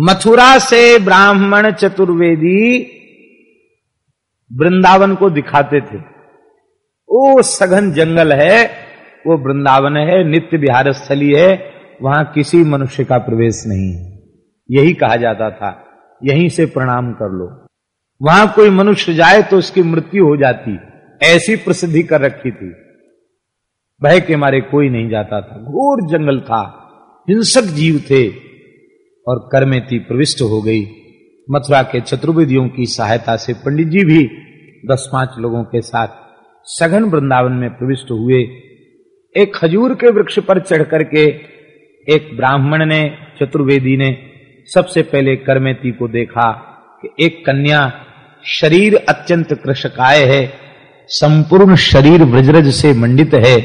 मथुरा से ब्राह्मण चतुर्वेदी वृंदावन को दिखाते थे। ओ सघन जंगल है, वो वृंदावन है, नित्य विहार स्थली है, वहाँ किसी मनुष्य का प्रवेश नहीं है। यही कहा जाता था, यहीं से प्रणाम कर लो। वहाँ कोई मनुष्य जाए तो उसकी मृत्यु हो जाती, ऐसी प्रसिद्धि कर रखी थी। भय के मारे कोई नहीं जाता था, घोर जंगल था, हिंसक जीव थे। और करमेती प्रविष्ट हो गई। मथुरा के चतुर्वेदियों की सहायता से पंडित जी भी दस पाँच लोगों के साथ सघन वृंदावन में प्रविष्ट हुए। एक खजूर के वृक्ष पर चढ़ करके एक ब्राह्मण ने, चतुर्वेदी ने सबसे पहले करमेती को देखा कि एक कन्या शरीर अत्यंत कृषकाय है, संपूर्ण शरीर ब्रजरज से मंडित है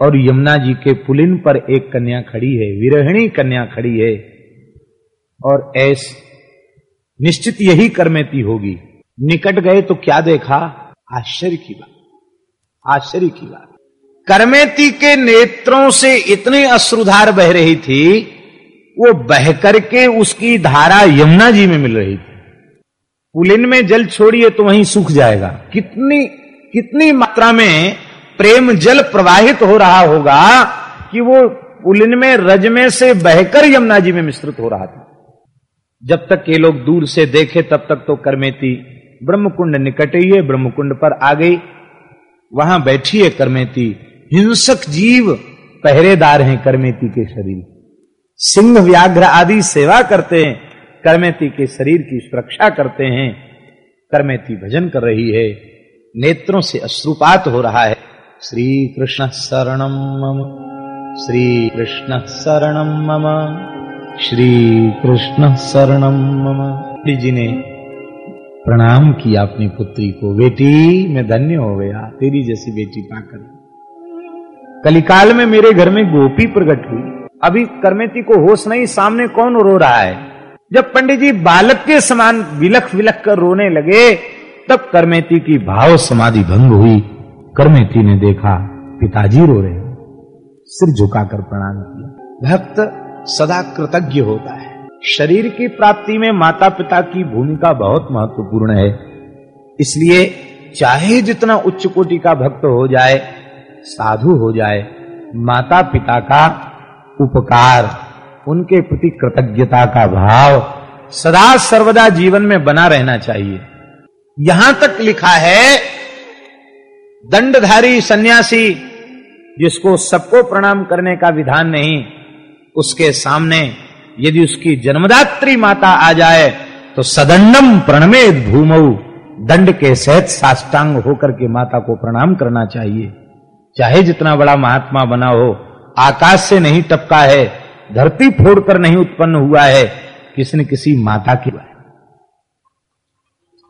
और यमुना जी के पुलिन पर एक कन्या खड़ी है, विरहिणी कन्या खड़ी है। और ऐस, निश्चित यही कर्मेती होगी। निकट गए तो क्या देखा? आश्चर्य की बात। आश्चर्य की बात। करमेती के नेत्रों से इतनी अश्रुधार बह रही थी, वो बह करके उसकी धारा यमुना जी में मिल रही थी। पुलिन में जल छोड़िए तो वहीं सूख जाएगा। कितनी कितनी मात्रा में प्रेम जल प्रवाहित हो रहा होगा कि वो पुलिन में, रज में से बहकर यमुना जी में मिश्रित हो रहा था। जब तक ये लोग दूर से देखे, तब तक तो करमेती ब्रह्मकुंड निकट ही है, ब्रह्मकुंड पर आ गई। वहाँ बैठी है करमेती। हिंसक जीव पहरेदार हैं करमेती के शरीर। सिंह, व्याघ्र आदि सेवा करते हैं, करमेती के शरीर की सुरक्षा करते हैं। करमेती भजन कर रही है, नेत्रों से अश्रुपात हो रहा है। श्री कृष्ण शरणम श्री कृष्ण शरणम मम। श्री कृष्ण शरणम मम। जी ने प्रणाम किया अपनी पुत्री को। बेटी, मैं धन्य हो गया। तेरी जैसी बेटी पाकर। कलिकाल में मेरे घर में गोपी प्रकट हुई। अभी करमेती को होश नहीं, सामने कौन रो रहा है? जब पंडित जी बालक के समान विलख विलख कर रोने लगे, तब करमेती की भाव समाधि भंग हुई। करमेती ने देखा, पिताजी रो रहे सिर झुकाकर प्रणाम किया। भक्त सदा कृतज्ञ होता है। शरीर की प्राप्ति में माता पिता की भूमिका बहुत महत्वपूर्ण है। इसलिए चाहे जितना उच्च कोटि का भक्त हो जाए, साधु हो जाए माता पिता का उपकार, उनके प्रति कृतज्ञता का भाव सदा सर्वदा जीवन में बना रहना चाहिए। यहाँ तक लिखा है, दंडधारी सन्यासी, जिसको सबको प्रणाम करने का विधान नहीं उसके सामने यदि उसकी जन्मदात्री माता आ जाए तो सदंडम प्रणमेद भूमऊ दंड के सहित साष्टांग होकर के माता को प्रणाम करना चाहिए। चाहे जितना बड़ा महात्मा बना हो, आकाश से नहीं टपका है, धरती फोड़कर नहीं उत्पन्न हुआ है किसी न किसी माता की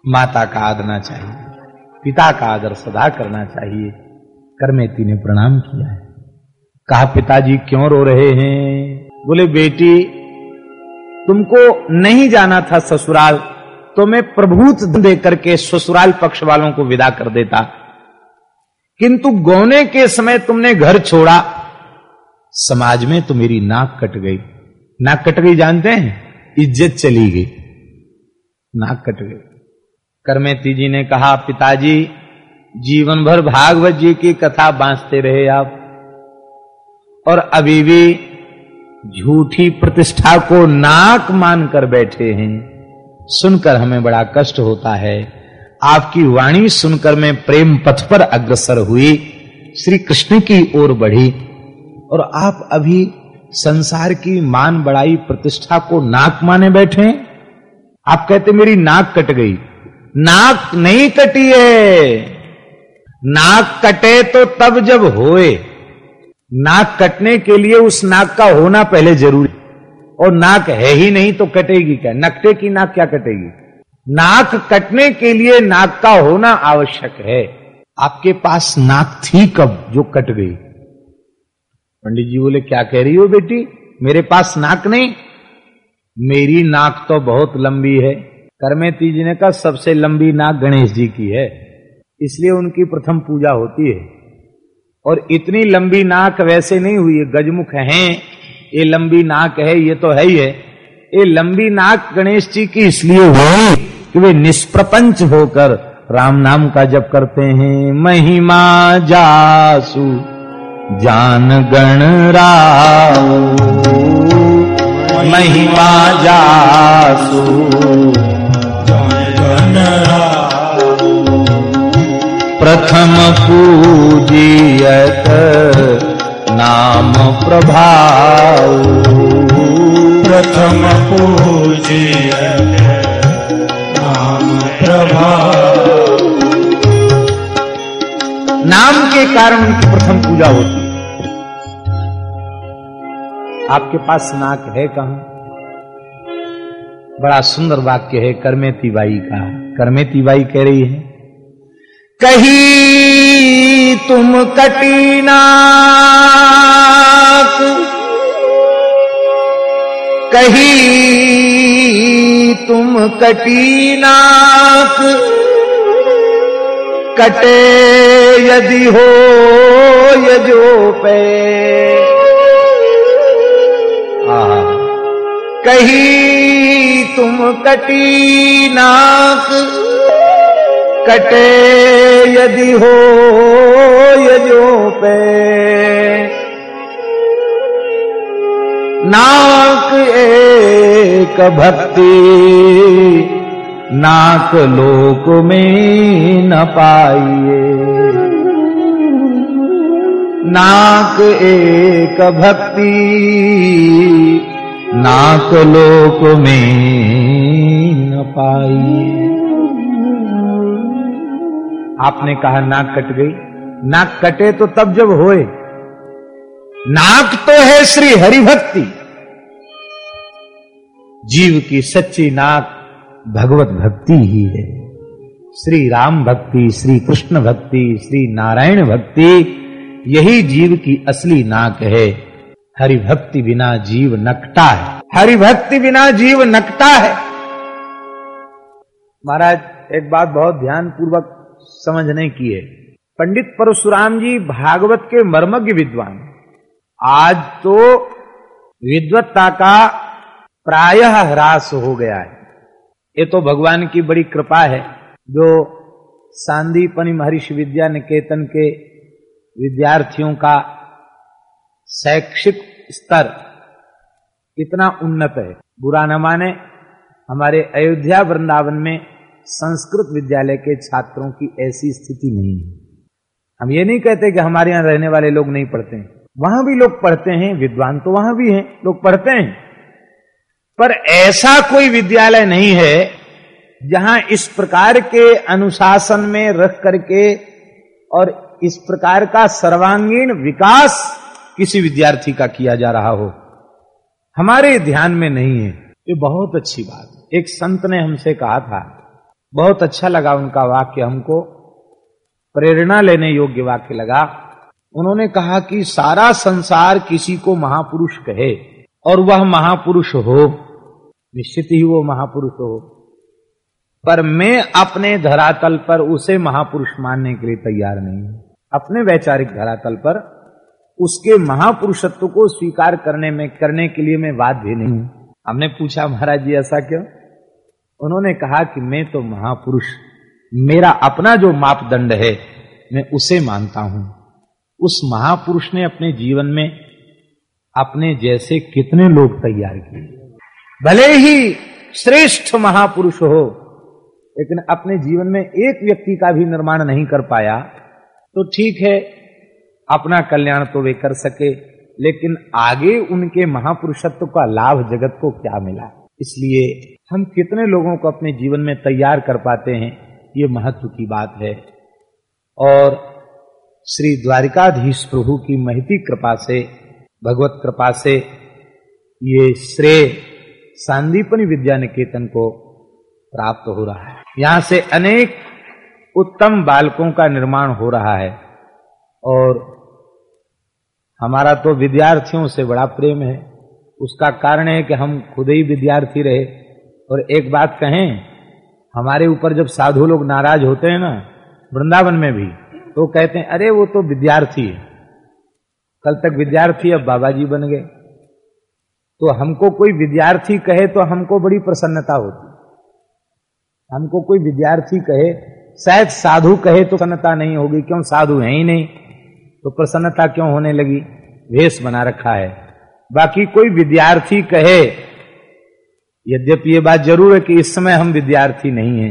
माता का आदरना चाहिए, पिता का आदर सदा करना चाहिए, करमेती ने प्रणाम किया है। कहा, पिताजी क्यों रो रहे हैं? बोले, बेटी, तुमको नहीं जाना था ससुराल तो मैं प्रभुत दे करके ससुराल पक्ष वालों को विदा कर देता। किंतु गौने के समय तुमने घर छोड़ा। समाज में तो मेरी नाक कट गई। नाक कट गई जानते हैं? इज़्ज़त चली गई। नाक कट गई। करमेती जी ने कहा, पिताजी, जीवन भर भागवत जी की कथा बांसते रहे आप। और अभी भी झूठी प्रतिष्ठा को नाक मानकर बैठे हैं। सुनकर हमें बड़ा कष्ट होता है। आपकी वाणी सुनकर मैं प्रेम पथ पर अग्रसर हुई। श्री कृष्ण की ओर बढ़ी और आप अभी संसार की मान बड़ाई प्रतिष्ठा को नाक माने बैठे आप कहते मेरी नाक कट गई। नाक नहीं कटी है। नाक कटे तो तब जब होए। नाक कटने के लिए उस नाक का होना पहले ज़रूरी और नाक है ही नहीं तो कटेगी क्या? नकटे की नाक क्या कटेगी? नाक कटने के लिए नाक का होना आवश्यक है। आपके पास नाक थी कब जो कट गई? पंडित जी बोले, क्या कह रही हो बेटी? मेरे पास नाक नहीं। मेरी नाक तो बहुत लंबी है। करमेती जी ने कहा सबसे लंबी नाक गणेश जी की है। इसलिए उनकी प्रथम पूजा होती है। और इतनी लंबी नाक वैसे नहीं हुई है गजमुख हैं। ये लंबी नाक है, ये तो है ही है। ये लंबी नाक गणेश जी की इसलिए हुई कि वे निष्प्रपंच होकर राम नाम का जप करते हैं। महिमा जासु, जान गण महिमा जासु प्रथम पूजियत नाम प्रभाव। प्रथम पूजिय नाम प्रभा नाम के कारण उनकी प्रथम पूजा होती है। आपके पास नाक है कहा? बड़ा सुंदर वाक्य है करमेती बाई का। करमेती बाई कह रही है। कही तुम कटीना कही तुम कटीनाक कटे यदि हो यजो पे। कही तुम कटीनाक कटे यदि हो यजो पे। नाक एक भक्ति, नाक लोक में न पाइए। नाक एक भक्ति, नाक लोक में न पाइए। आपने कहा नाक कट गई। नाक कटे तो तब जब होए। नाक तो है श्री हरि भक्ति जीव की सच्ची नाक भगवत भक्ति ही है। श्री राम भक्ति, श्री कृष्ण भक्ति, श्री नारायण भक्ति, यही जीव की असली नाक है। हरि भक्ति बिना जीव नकटा है। हरि भक्ति बिना जीव नकटा है। महाराज, एक बात बहुत ध्यान पूर्वक समझने की है पंडित परशुराम जी भागवत के मर्मज्ञ विद्वान। आज तो विद्वत्ता का प्रायः ह्रास हो गया है। ये तो भगवान की बड़ी कृपा है, जो सांदीपनि महर्षि विद्या निकेतन के विद्यार्थियों का शैक्षिक स्तर इतना उन्नत है। बुरा न माने, हमारे अयोध्या वृंदावन में संस्कृत विद्यालय के छात्रों की ऐसी स्थिति नहीं है। हम ये नहीं कहते कि हमारे यहाँ रहने वाले लोग नहीं पढ़ते हैं। वहाँ भी लोग पढ़ते हैं, विद्वान तो वहाँ भी हैं, लोग पढ़ते हैं। पर ऐसा कोई विद्यालय नहीं है जहाँ इस प्रकार के अनुशासन में रख करके और इस प्रकार का सर्वांगीण विकास किसी विद्यार्थी का किया जा रहा हो। हमारे ध्यान में नहीं है। ये बहुत अच्छी बात एक संत ने हमसे कहा था बहुत अच्छा लगा उनका वाक्य हमको। प्रेरणा लेने योग्य वाक्य लगा। उन्होंने कहा कि सारा संसार किसी को महापुरुष कहे और वह महापुरुष हो। निश्चित ही वो महापुरुष हो। पर मैं अपने धरातल पर उसे महापुरुष मानने के लिए तैयार नहीं हूँ। अपने वैचारिक धरातल पर उसके महापुरुषत्व को स्वीकार करने में, करने के लिए मैं बाध्य नहीं हूँ। हमने पूछा, महाराज जी, ऐसा क्यों? उन्होंने कहा कि मैं तो महापुरुष, मेरा अपना जो मापदंड है, मैं उसे मानता हूँ। उस महापुरुष ने अपने जीवन में अपने जैसे कितने लोग तैयार किए। भले ही श्रेष्ठ महापुरुष हो, लेकिन अपने जीवन में एक व्यक्ति का भी निर्माण नहीं कर पाया तो ठीक है, अपना कल्याण तो वे कर सके, लेकिन आगे उनके महापुरुषत्व का लाभ जगत को क्या मिला? इसलिए हम कितने लोगों को अपने जीवन में तैयार कर पाते हैं, ये महत्व की बात है। और श्री द्वारिकाधीश प्रभु की महती कृपा से, भगवत कृपा से, ये श्रेय सांदीपनि विद्या निकेतन को प्राप्त हो रहा है। यहाँ से अनेक उत्तम बालकों का निर्माण हो रहा है। और हमारा तो विद्यार्थियों से बड़ा प्रेम है। उसका कारण है कि हम खुद ही विद्यार्थी रहे। और एक बात कहें, हमारे ऊपर जब साधु लोग नाराज़ होते हैं ना, वृंदावन में भी तो कहते हैं, अरे, वो तो विद्यार्थी है। कल तक विद्यार्थी अब बाबा जी बन गए। तो हमको कोई विद्यार्थी कहे तो हमको बड़ी प्रसन्नता होती। हमको कोई विद्यार्थी कहे, शायद साधु कहे तो प्रसन्नता नहीं होगी, क्यों? साधु है ही नहीं। तो प्रसन्नता क्यों होने लगी? वेश बना रखा है। बाकी कोई विद्यार्थी कहे, यद्यपि ये बात ज़रूर है कि इस समय हम विद्यार्थी नहीं है,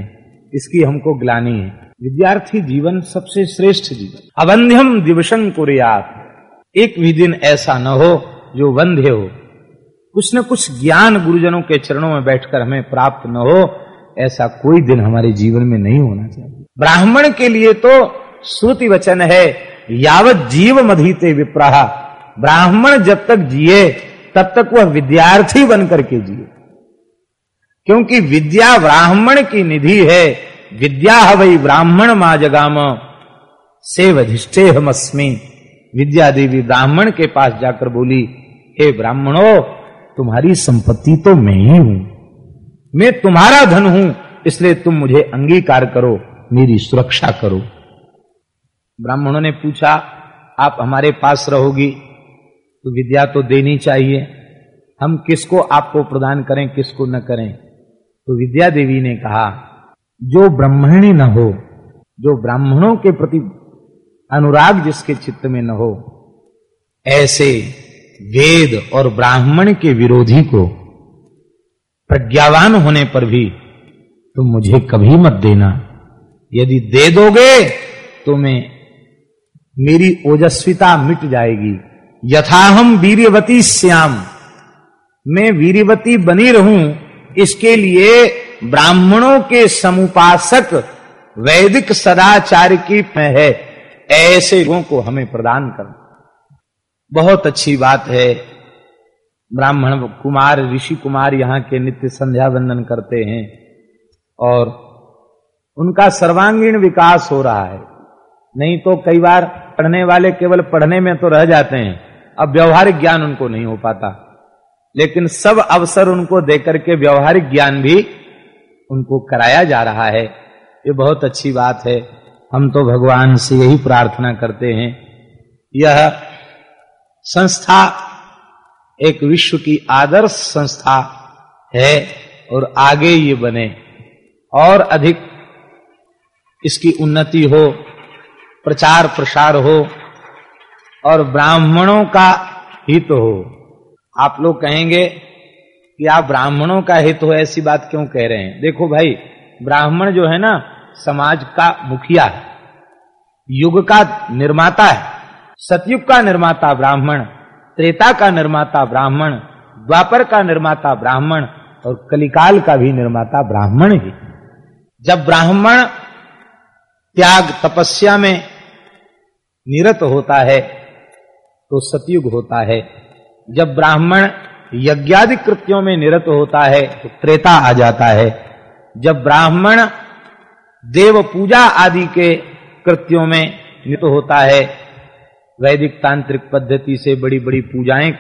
इसकी हमको ग्लानी है। विद्यार्थी जीवन सबसे श्रेष्ठ जीवन। अवंध्यम दिवसन कुरियात। एक भी दिन ऐसा न हो जो वंध्य हो। कुछ न कुछ ज्ञान गुरुजनों के चरणों में बैठकर हमें प्राप्त न हो, ऐसा कोई दिन हमारे जीवन में नहीं होना चाहिए। ब्राह्मण के लिए तो श्रुति वचन है, यावत जीव मधीते विप्राह। ब्राह्मण जब तक जिए, तब तक वह विद्यार्थी बन करके जिए। क्योंकि विद्या ब्राह्मण की निधि है, विद्या हवई ब्राह्मण मा जगाम से वधिष्ठे हम अस्मी विद्या देवी ब्राह्मण के पास जाकर बोली, हे ब्राह्मणों, तुम्हारी संपत्ति तो मैं ही हूँ। मैं तुम्हारा धन हूँ, इसलिए तुम मुझे अंगीकार करो, मेरी सुरक्षा करो। ब्राह्मणों ने पूछा, आप हमारे पास रहोगी? तो विद्या तो देनी चाहिए। हम किसको आपको प्रदान करें, किसको न करें? तो विद्या देवी ने कहा, जो ब्राह्मणी न हो, जो ब्राह्मणों के प्रति अनुराग जिसके चित्त में न हो, ऐसे वेद और ब्राह्मण के विरोधी को प्रज्ञावान होने पर भी तुम मुझे कभी मत देना। यदि दे दोगे तो मैं मेरी ओजस्विता मिट जाएगी। यथा हम वीरवती श्याम। मैं वीरवती बनी रहूँ, इसके लिए ब्राह्मणों के समुपासक वैदिक सदाचार की है, ऐसे लोगों को हमें प्रदान करना। बहुत अच्छी बात है। ब्राह्मण कुमार, ऋषि कुमार यहाँ के नित्य संध्या वंदन करते हैं और उनका सर्वांगीण विकास हो रहा है। नहीं तो कई बार पढ़ने वाले केवल पढ़ने में तो रह जाते हैं। अब व्यवहारिक ज्ञान उनको नहीं हो पाता। लेकिन सब अवसर उनको देकर के व्यवहारिक ज्ञान भी उनको कराया जा रहा है। ये बहुत अच्छी बात है। हम तो भगवान से यही प्रार्थना करते हैं। यह संस्था एक विश्व की आदर्श संस्था है और आगे ये बने। और अधिक इसकी उन्नति हो प्रचार प्रसार हो और ब्राह्मणों का हित हो। आप लोग कहेंगे कि आप ब्राह्मणों का हित हो, ऐसी बात क्यों कह रहे हैं? देखो भाई, ब्राह्मण जो है ना, समाज का मुखिया है। युग का निर्माता है। सतयुग का निर्माता ब्राह्मण, त्रेता का निर्माता ब्राह्मण, द्वापर का निर्माता ब्राह्मण और कलिकाल का भी निर्माता ब्राह्मण ही। जब ब्राह्मण त्याग तपस्या में निरत होता है तो सतयुग होता है। जब ब्राह्मण यज्ञादि कृत्यों में निरत होता है तो त्रेता आ जाता है। जब ब्राह्मण देव पूजा आदि के कृत्यों में निरत होता है, वैदिक तांत्रिक पद्धति से बड़ी बड़ी पूजाएँ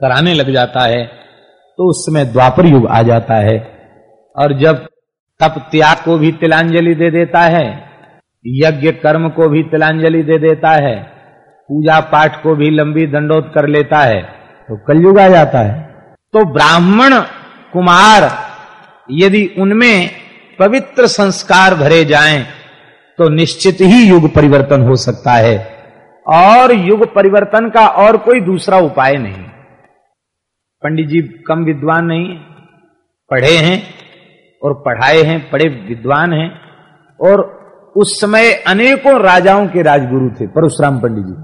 कराने लग जाता है तो उस समय द्वापर युग आ जाता है। और जब तप त्याग को भी तिलांजलि दे देता है, यज्ञ कर्म को भी तिलांजलि दे देता है पूजा पाठ को भी लंबी दंडोत कर लेता है तो कलयुग आ जाता है। तो ब्राह्मण कुमार, यदि उनमें पवित्र संस्कार भरे जाएँ तो निश्चित ही युग परिवर्तन हो सकता है। और युग परिवर्तन का और कोई दूसरा उपाय नहीं। पंडित जी कम विद्वान नहीं, पढ़े हैं और पढ़ाए हैं पढ़े विद्वान हैं, और उस समय अनेकों राजाओं के राजगुरु थे, परशुराम पंडित जी।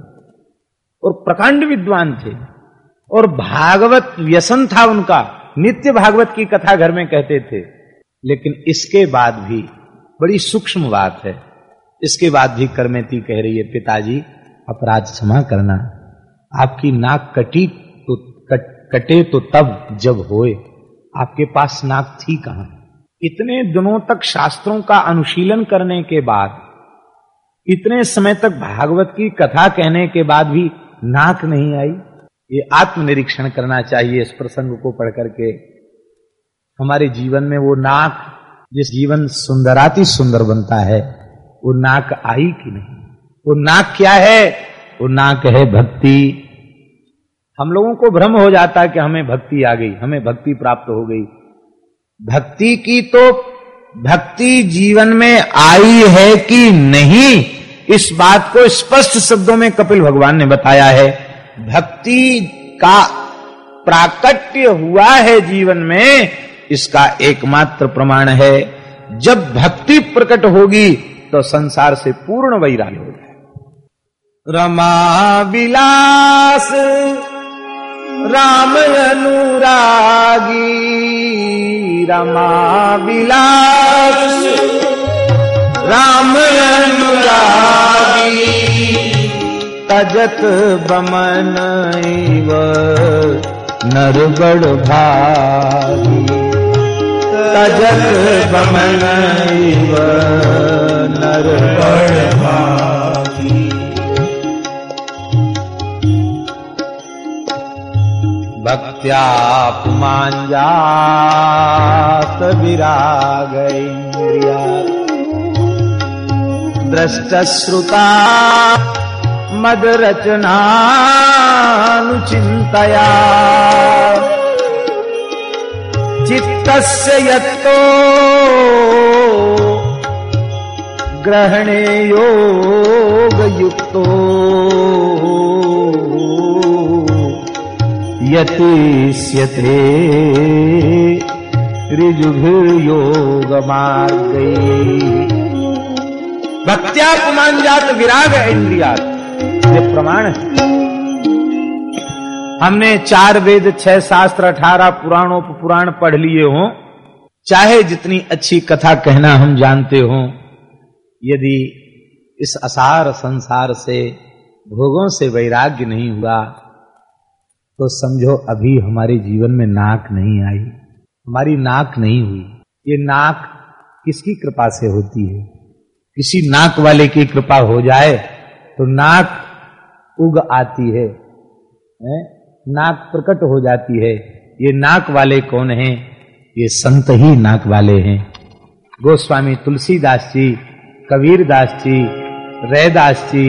और प्रकांड विद्वान थे। और भागवत व्यसन था उनका। नित्य भागवत की कथा घर में कहते थे। लेकिन इसके बाद भी बड़ी सूक्ष्म बात है। इसके बाद भी करमेती कह रही है पिताजी अपराध क्षमा करना। आपकी नाक कटी तो कट, कटे तो तब जब होए। आपके पास नाक थी कहाँ? इतने दिनों तक शास्त्रों का अनुशीलन करने के बाद इतने समय तक भागवत की कथा कहने के बाद भी नाक नहीं आई। ये आत्मनिरीक्षण करना चाहिए इस प्रसंग को पढ़ करके हमारे जीवन में वो नाक, जिस जीवन सुंदराति सुंदर बनता है, वो नाक आई कि नहीं? वो नाक क्या है? वो नाक है भक्ति। हम लोगों को भ्रम हो जाता है कि हमें भक्ति आ गई, हमें भक्ति प्राप्त हो गई। भक्ति की तो भक्ति जीवन में आई है कि नहीं? इस बात को स्पष्ट शब्दों में कपिल भगवान ने बताया है। भक्ति का प्राकट्य हुआ है जीवन में, इसका एकमात्र प्रमाण है। जब भक्ति प्रकट होगी तो संसार से पूर्ण वैराग्य हो जाए रमा विलास, राम अनुरागी, रमा विलास। राम अनुरागी। तजत बमन नर बड़ भागी। तजत बमन नर बड़ भागी। भक्त्यापमाञ्जात विराग इन्द्रिया द्रष्टश्रुता मदरचनानुचिन्तया। चित्तस्य यत्तो ग्रहणे योगयुक्तो यतिष्यते ऋजुभिर्योग भक्त्यापमान जात विराग इंद्रिया ये प्रमाण है। हमने चार वेद, छह शास्त्र, अठारह पुराणों पुराण पढ़ लिए हों। चाहे जितनी अच्छी कथा कहना हम जानते हो, यदि इस असार संसार से भोगों से वैराग्य नहीं हुआ तो समझो अभी हमारे जीवन में नाक नहीं आई। हमारी नाक नहीं हुई। ये नाक किसकी कृपा से होती है? किसी नाक वाले की कृपा हो जाए तो नाक उग आती है, है? नाक प्रकट हो जाती है। ये नाक वाले कौन हैं? ये संत ही नाक वाले हैं। गोस्वामी तुलसीदास जी कबीरदास जी रैदास जी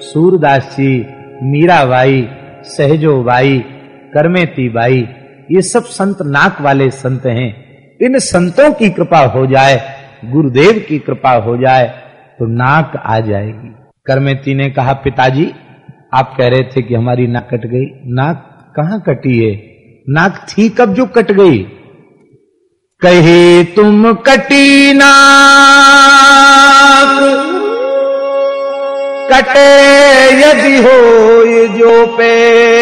सूरदास जी मीराबाई सहजो बाई करमेती बाई ये सब संत नाक वाले संत हैं। इन संतों की कृपा हो जाए गुरुदेव की कृपा हो जाए तो नाक आ जाएगी। करमेती ने कहा, पिताजी, आप कह रहे थे कि हमारी नाक कट गई। नाक कहाँ कटी है? नाक थी कब जो कट गई? कहे तुम कटी नाक। कटे यदि हो ये जो पे।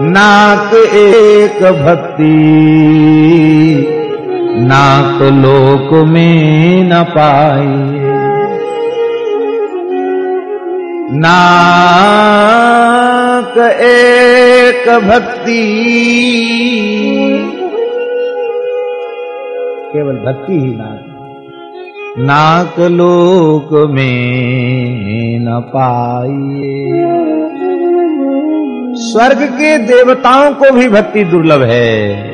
नाक एक भक्ति। नाक लोक में न पाई नाक एक भक्ति। केवल भक्ति ही नाक। नाक लोक में न पाइए। स्वर्ग के देवताओं को भी भक्ति दुर्लभ है।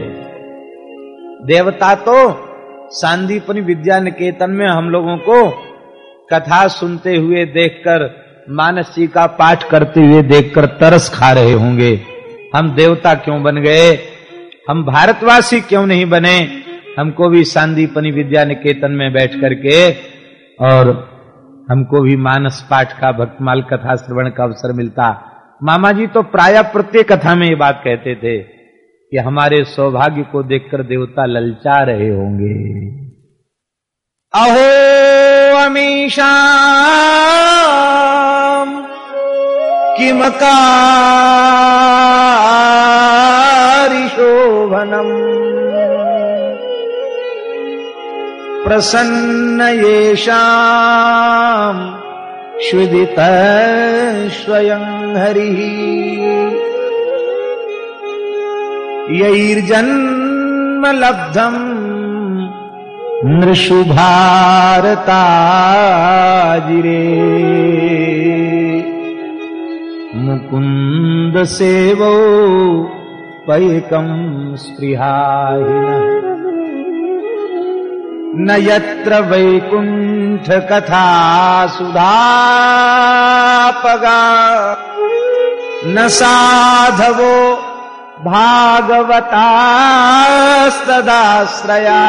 देवता तो सांदीपनी विद्या निकेतन में हम लोगों को कथा सुनते हुए देखकर, मानस जी का पाठ करते हुए देखकर तरस खा रहे होंगे। हम देवता क्यों बन गए? हम भारतवासी क्यों नहीं बने? हमको भी सांदीपनी विद्या निकेतन में बैठ करके और हमको भी मानस पाठ का, भक्तमाल कथा श्रवण का अवसर मिलता। मामा जी तो प्राय प्रत्येक कथा में ये बात कहते थे। कि हमारे सौभाग्य को देखकर देवता ललचा रहे होंगे। अहो अमीशा किम शोभनम। प्रसन्न येषाम् स्वयं हरि। यैर्जन्म लब्धम् नृषु भारताजिरे मुकुन्द सेवो पैकम् स्पृहाहिनः न यत्र वैकुंठ कथा सुधा न साधवो भागवतास्तदाश्रया।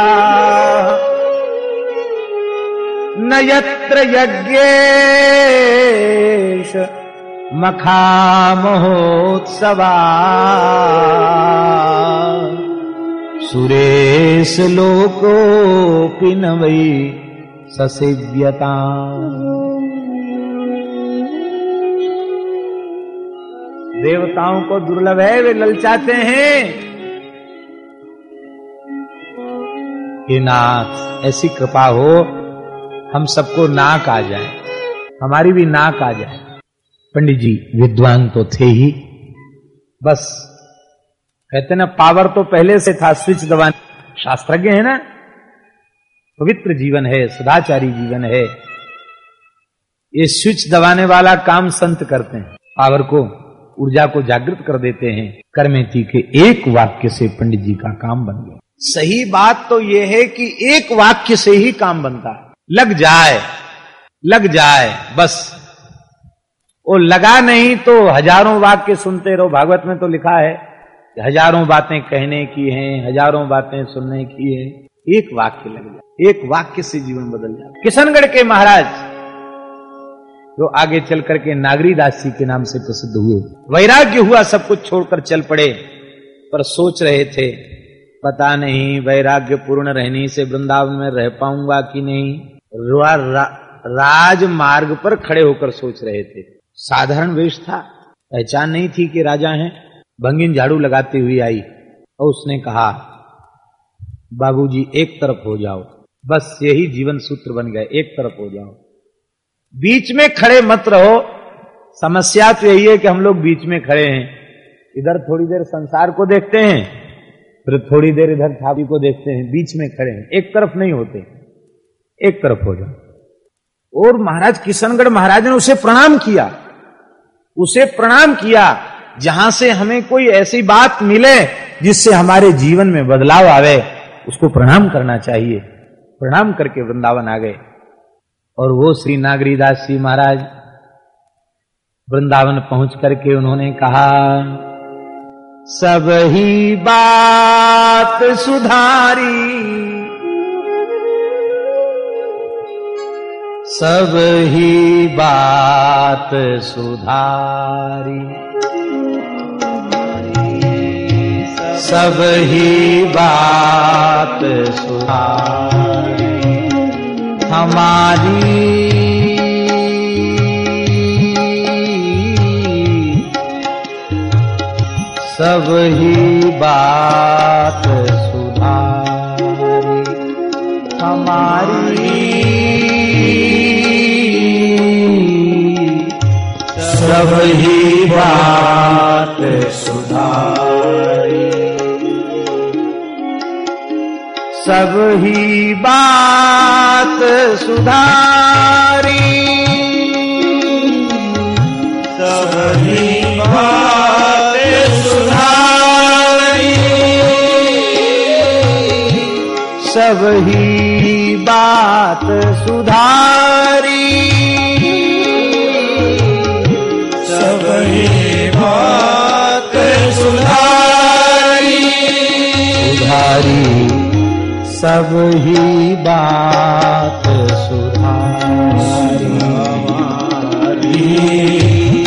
न यत्र यज्ञेश मखामहोत्सवा। सुरेश लोकोऽपि न वै ससेव्यता। देवताओं को दुर्लभ है, वे ललचाते हैं। हे नाथ, ऐसी कृपा हो, हम सबको नाक आ जाए। हमारी भी नाक आ जाए। पंडित जी, विद्वान तो थे ही। बस, कहते ना, पावर तो पहले से था, स्विच दबाने। शास्त्रज्ञ है ना? पवित्र जीवन है, सदाचारी जीवन है। ये स्विच दबाने वाला काम संत करते हैं। पावर को ऊर्जा को जागृत कर देते हैं। करमेती के एक वाक्य से पंडित जी का काम बन गया। सही बात तो यह है कि एक वाक्य से ही काम बनता है। लग जाए लग जाए, बस। वो लगा नहीं तो हज़ारों वाक्य सुनते रहो। भागवत में तो लिखा है, हज़ारों बातें कहने की हैं, हज़ारों बातें सुनने की है। एक वाक्य लग जाए, एक वाक्य से जीवन बदल जाए। किशनगढ़ के महाराज जो आगे चल करके नागरी दास के नाम से प्रसिद्ध हुए। वैराग्य हुआ सब कुछ छोड़कर चल पड़े पर सोच रहे थे पता नहीं वैराग्य पूर्ण रहने से वृंदावन में रह पाऊँगा कि नहीं। रा, राजमार्ग पर खड़े होकर सोच रहे थे। साधारण वेश था पहचान नहीं थी कि राजा हैं। भंगिन झाड़ू लगाती हुई आई और उसने कहा बाबूजी एक तरफ़ हो जाओ। बस यही जीवन सूत्र बन गए एक तरफ़ हो जाओ। बीच में खड़े मत रहो। समस्या तो यही है कि हम लोग बीच में खड़े हैं। इधर थोड़ी देर संसार को देखते हैं, फिर थोड़ी देर इधर छापी को देखते हैं, बीच में खड़े हैं। एक तरफ़ नहीं होते। एक तरफ़ हो जाओ। और महाराज, किशनगढ़ महाराज ने उसे प्रणाम किया। उसे प्रणाम किया, जहाँ से हमें कोई ऐसी बात मिले जिससे हमारे जीवन में बदलाव आवे, उसको प्रणाम करना चाहिए। प्रणाम करके वृंदावन आ गए। और वो श्री नागरीदास जी महाराज वृंदावन पहुँच करके उन्होंने कहा, सब ही बात सुधारी, सब ही बात सुधारी। सब ही बात सुधारी। हमारी। सब ही बात सुधारी हमारी। सब ही बात सुधारी। सब ही बात सुधारी। सब ही बात सुधारी। सब ही बात सुधारी। सब ही बात सुधारी। सुधारी। सब ही बात सुधारी।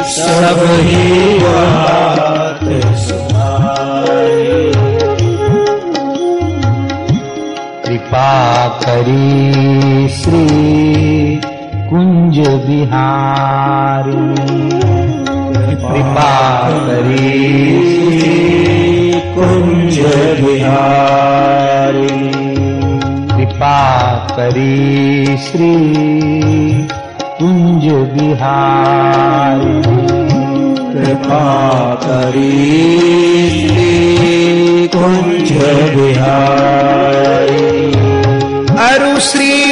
सब ही बात कृपा करी श्री कुंज बिहारी। कृपा करी श्री कुंज बिहारी। कृपा करी श्री कुंज बिहार। कृपा करी श्री कुंज बिहार। अरु श्री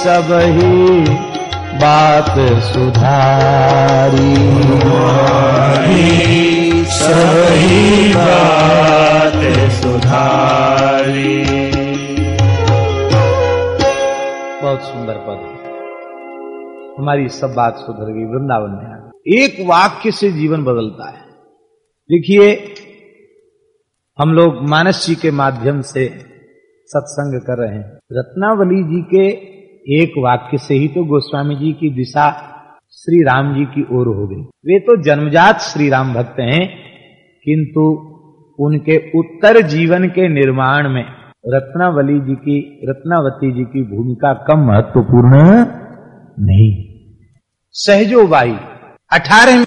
सब ही बात सुधारी। सभी बात सुधारी। बहुत सुंदर पद हमारी सब बात सुधर गई वृंदावन में एक वाक्य से जीवन बदलता है। देखिए हम लोग मानस जी के माध्यम से सत्संग कर रहे हैं। रत्नावली जी के एक वाक्य से ही तो गोस्वामी जी की दिशा श्री राम जी की ओर हो गई। वे तो जन्मजात श्री राम भक्त हैं, किंतु उनके उत्तर जीवन के निर्माण में रत्नावली जी की, रत्नावती जी की भूमिका कम महत्वपूर्ण नहीं। सहजो बाई अठारह